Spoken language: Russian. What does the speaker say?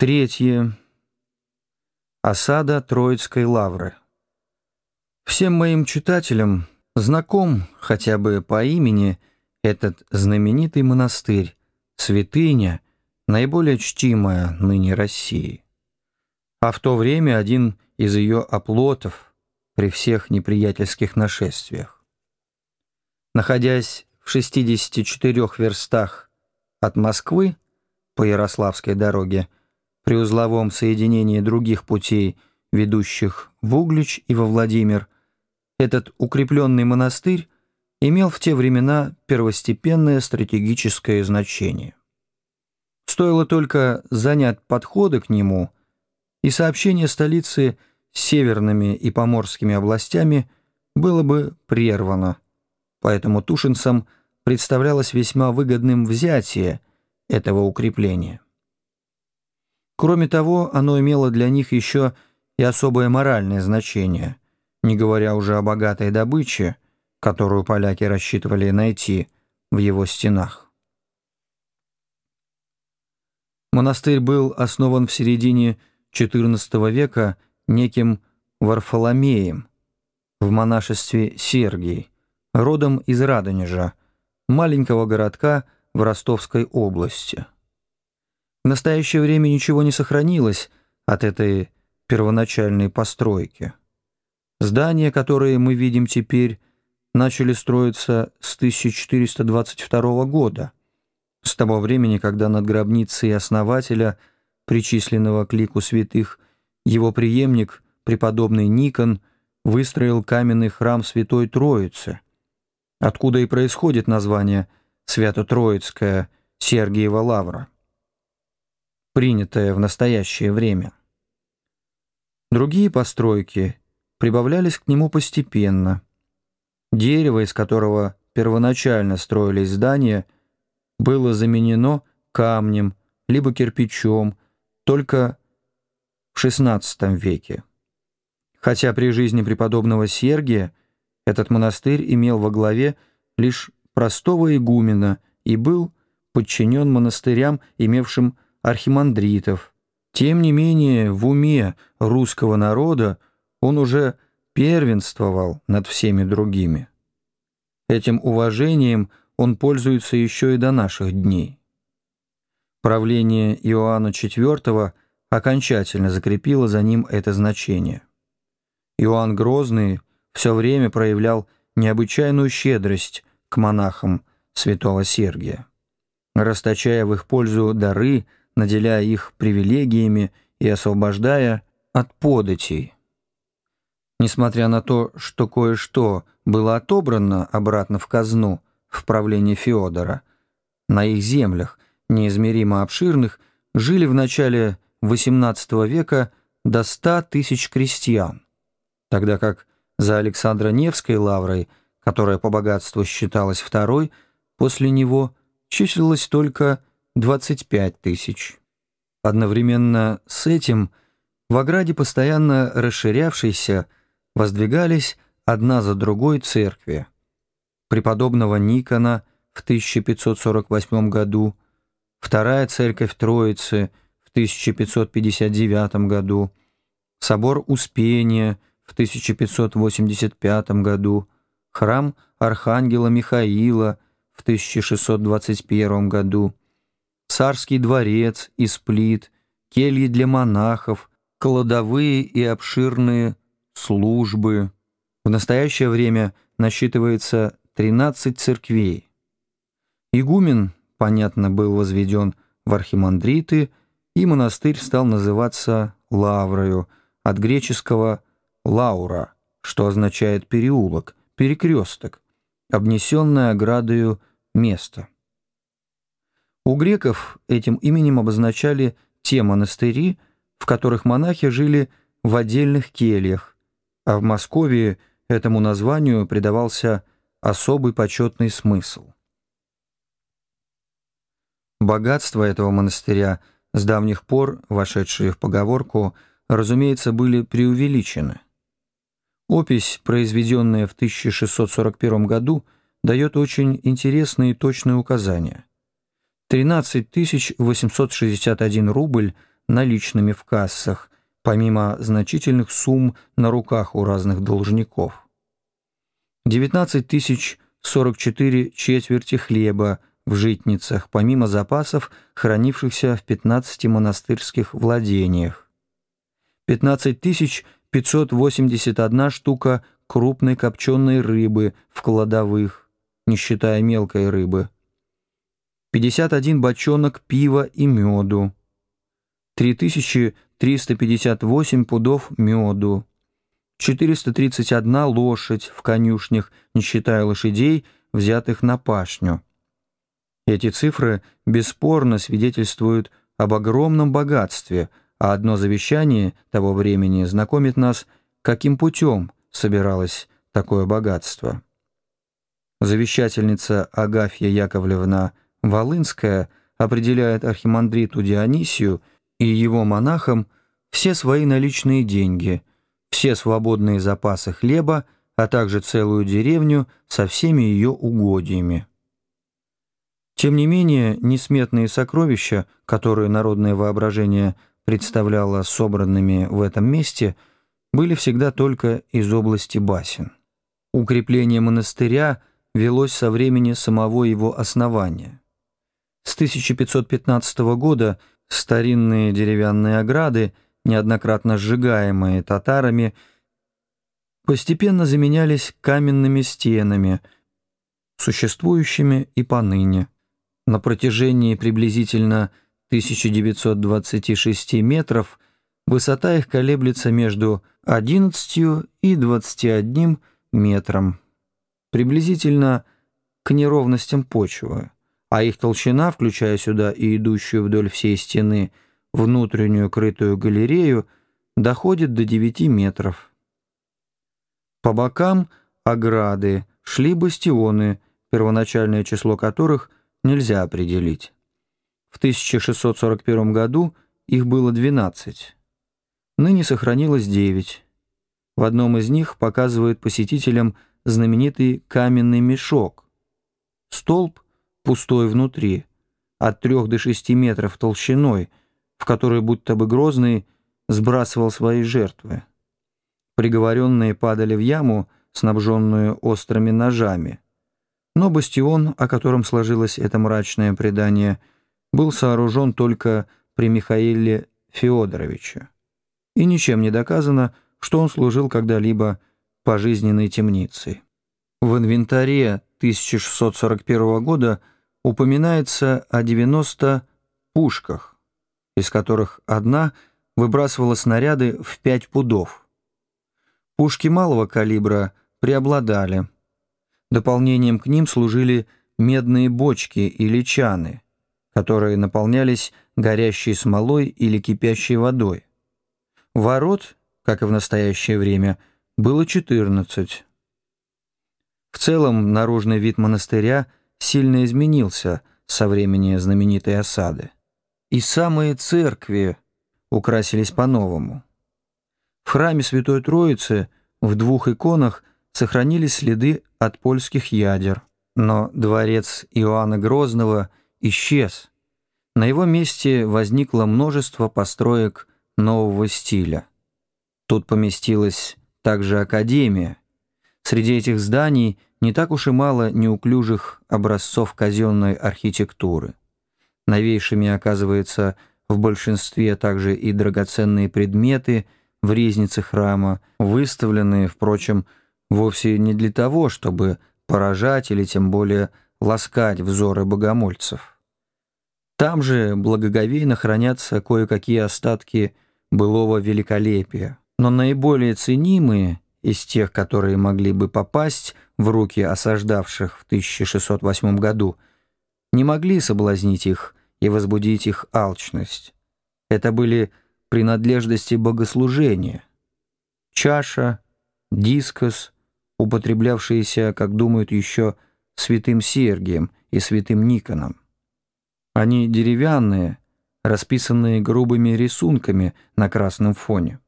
Третье. Осада Троицкой лавры. Всем моим читателям знаком хотя бы по имени этот знаменитый монастырь, святыня, наиболее чтимая ныне России. А в то время один из ее оплотов при всех неприятельских нашествиях. Находясь в 64 верстах от Москвы по Ярославской дороге, при узловом соединении других путей, ведущих в Углич и во Владимир, этот укрепленный монастырь имел в те времена первостепенное стратегическое значение. Стоило только занять подходы к нему, и сообщение столицы с северными и поморскими областями было бы прервано, поэтому тушинцам представлялось весьма выгодным взятие этого укрепления. Кроме того, оно имело для них еще и особое моральное значение, не говоря уже о богатой добыче, которую поляки рассчитывали найти в его стенах. Монастырь был основан в середине XIV века неким Варфоломеем в монашестве Сергий, родом из Радонежа, маленького городка в Ростовской области. В настоящее время ничего не сохранилось от этой первоначальной постройки. Здания, которые мы видим теперь, начали строиться с 1422 года, с того времени, когда над гробницей основателя, причисленного к лику святых, его преемник, преподобный Никон, выстроил каменный храм Святой Троицы, откуда и происходит название Свято-Троицкая Сергиева Лавра, принятое в настоящее время. Другие постройки прибавлялись к нему постепенно – Дерево, из которого первоначально строились здания, было заменено камнем, либо кирпичом, только в XVI веке. Хотя при жизни преподобного Сергия этот монастырь имел во главе лишь простого игумена и был подчинен монастырям, имевшим архимандритов. Тем не менее, в уме русского народа он уже первенствовал над всеми другими. Этим уважением он пользуется еще и до наших дней. Правление Иоанна IV окончательно закрепило за ним это значение. Иоанн Грозный все время проявлял необычайную щедрость к монахам святого Сергия, расточая в их пользу дары, наделяя их привилегиями и освобождая от податей – Несмотря на то, что кое-что было отобрано обратно в казну в правлении Феодора, на их землях, неизмеримо обширных, жили в начале XVIII века до 100 тысяч крестьян, тогда как за Александра Невской лаврой, которая по богатству считалась второй, после него числилось только 25 тысяч. Одновременно с этим в ограде постоянно расширявшейся воздвигались одна за другой церкви. Преподобного Никона в 1548 году, вторая церковь Троицы в 1559 году, собор Успения в 1585 году, храм Архангела Михаила в 1621 году, царский дворец из плит, кельи для монахов, кладовые и обширные службы. В настоящее время насчитывается 13 церквей. Игумен, понятно, был возведен в архимандриты, и монастырь стал называться Лаврою, от греческого «лаура», что означает «переулок», «перекресток», обнесенное оградою место. У греков этим именем обозначали те монастыри, в которых монахи жили в отдельных кельях, а в Москве этому названию придавался особый почетный смысл. Богатства этого монастыря, с давних пор вошедшие в поговорку, разумеется, были преувеличены. Опись, произведенная в 1641 году, дает очень интересные и точные указания. 13 861 рубль наличными в кассах, помимо значительных сумм на руках у разных должников. 19 тысяч 44 четверти хлеба в житницах, помимо запасов, хранившихся в 15 монастырских владениях. 15 тысяч 581 штука крупной копченой рыбы в кладовых, не считая мелкой рыбы. 51 бочонок пива и меду. 3358 пудов меду. 431 лошадь в конюшнях, не считая лошадей, взятых на пашню. Эти цифры бесспорно свидетельствуют об огромном богатстве, а одно завещание того времени знакомит нас, каким путем собиралось такое богатство. Завещательница Агафья Яковлевна Волынская определяет архимандриту Дионисию и его монахам все свои наличные деньги, все свободные запасы хлеба, а также целую деревню со всеми ее угодьями. Тем не менее, несметные сокровища, которые народное воображение представляло собранными в этом месте, были всегда только из области басен. Укрепление монастыря велось со времени самого его основания. С 1515 года старинные деревянные ограды, неоднократно сжигаемые татарами, постепенно заменялись каменными стенами, существующими и поныне. На протяжении приблизительно 1926 метров высота их колеблется между 11 и 21 метром, приблизительно к неровностям почвы, а их толщина, включая сюда и идущую вдоль всей стены внутреннюю крытую галерею, доходит до 9 метров. По бокам ограды шли бастионы, первоначальное число которых – нельзя определить. В 1641 году их было 12. Ныне сохранилось 9. В одном из них показывает посетителям знаменитый каменный мешок. Столб пустой внутри, от 3 до 6 метров толщиной, в который будто бы Грозный сбрасывал свои жертвы. Приговоренные падали в яму, снабженную острыми ножами. Но бастион, о котором сложилось это мрачное предание, был сооружен только при Михаиле Феодоровиче. И ничем не доказано, что он служил когда-либо пожизненной темницей. В инвентаре 1641 года упоминается о 90 пушках, из которых одна выбрасывала снаряды в 5 пудов. Пушки малого калибра преобладали – Дополнением к ним служили медные бочки или чаны, которые наполнялись горящей смолой или кипящей водой. Ворот, как и в настоящее время, было 14. В целом, наружный вид монастыря сильно изменился со времени знаменитой осады. И самые церкви украсились по-новому. В храме Святой Троицы в двух иконах сохранились следы от польских ядер, но дворец Иоанна Грозного исчез. На его месте возникло множество построек нового стиля. Тут поместилась также академия. Среди этих зданий не так уж и мало неуклюжих образцов казенной архитектуры. Новейшими оказывается в большинстве также и драгоценные предметы в резнице храма, выставленные, впрочем, вовсе не для того, чтобы поражать или тем более ласкать взоры богомольцев. Там же благоговейно хранятся кое-какие остатки былого великолепия, но наиболее ценимые из тех, которые могли бы попасть в руки осаждавших в 1608 году, не могли соблазнить их и возбудить их алчность. Это были принадлежности богослужения. Чаша, дискос — употреблявшиеся, как думают еще, святым Сергием и святым Никоном. Они деревянные, расписанные грубыми рисунками на красном фоне.